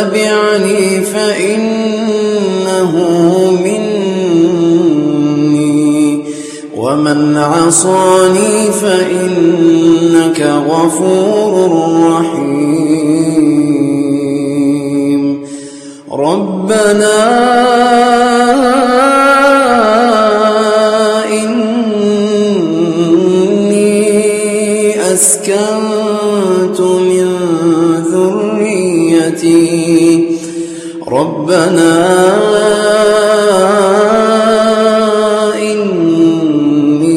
تبعني فإنه مني. ومن عصاني فإنك غفور رحيم. ربنا ربنا إني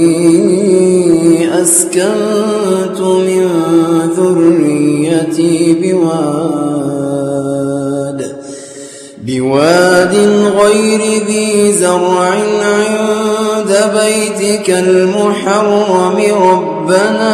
أسكنت من ذريتي بواد بواد غير ذي زرع عند بيتك المحرم. ربنا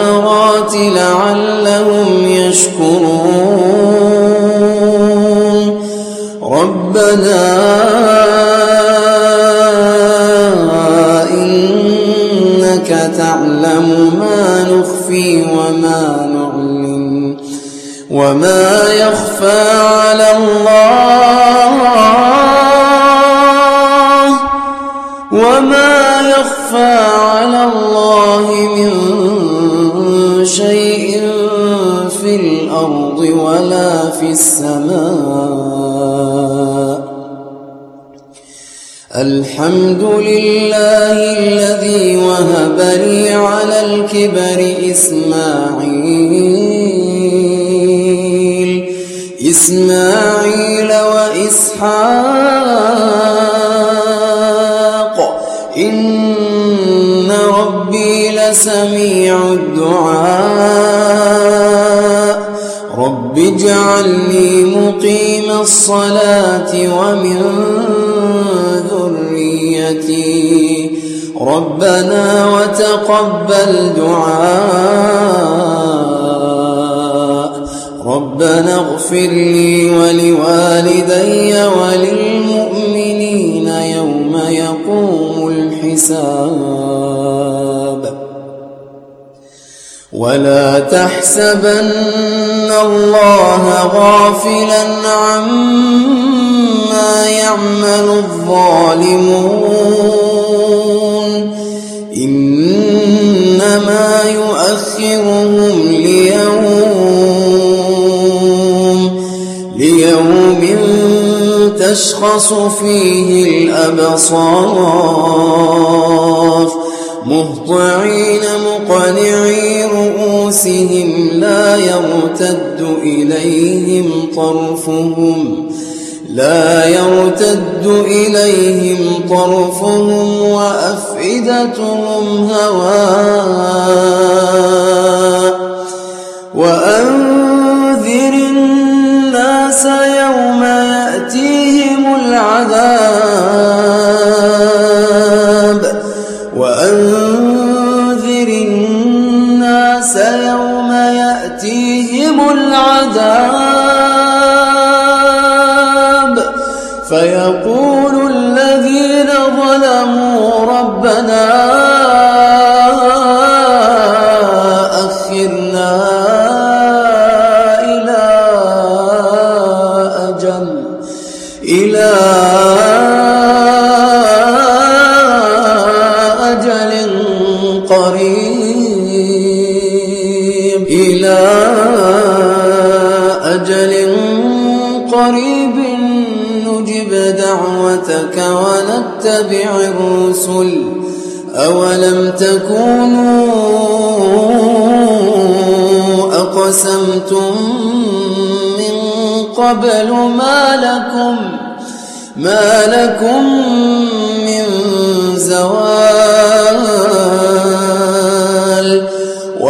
الثمرات لعلهم يشكرون. ربنا إنك تعلم ما نخفي وما نعلن وما يخفى على الله وما يخفى الأرض ولا في السماء. الحمد لله الذي وهب لي على الكبر إسماعيل إسماعيل وإسحاق. إن ربي لسميع الدعاء. رب اجعلني مقيم الصلاة ومن ذريتي. ربنا وتقبل دعاء. ربنا اغفر لي ولوالدي وللمؤمنين يوم يقوم الحساب. ولا تحسبن الله غافلا عما يعمل الظالمون إنما يؤخرهم ليوم ليوم تشخص فيه الأبصار مهطعين مقنعي رؤوسهم لا يرتد إليهم طرفهم لا يرتد إليهم طرفهم وأفئدتهم هواء وأنذر وأنذر الناس يوم يأتيهم العذاب. فيقول الذين ظلموا ربنا قريب إلى أجل قريب نجيب دعوتك ونتبع الرسل. أولم تكونوا أقسمتم من قبل ما لكم ما لكم من زوال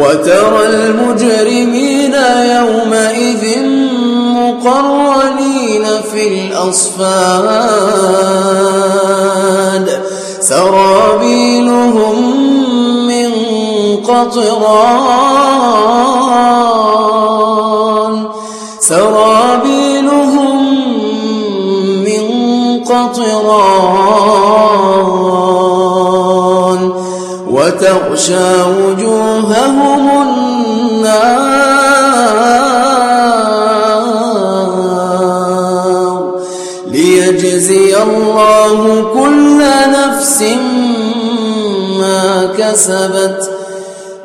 وترى المجرمين يومئذ مقرنين في الأصفاد. سرابيلهم من قطران. سرابيلهم من قطران. وتغشى وجوههم النار ليجزي الله كل نفس ما كسبت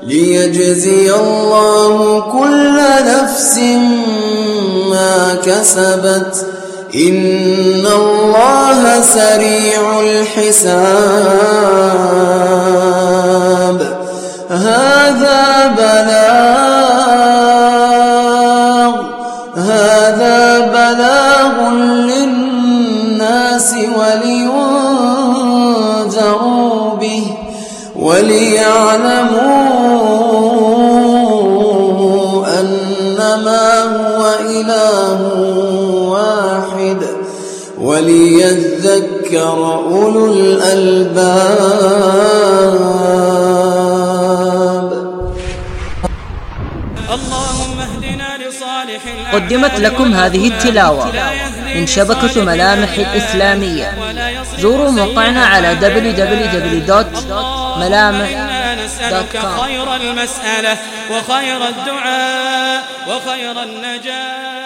ليجزي الله كل نفس ما كسبت إن الله سريع الحساب هذا بلاغ هذا بلاغ للناس ولينذروا به وليعلموا أنما هو إله وليذكر أولو الألباب. اللهم اهدنا لصالح قدمت لكم هذه التلاوة من شبكة ملامح الإسلامية. زوروا موقعنا على www.ملامح.com خير المسألة وخير الدعاء وخير النجاة.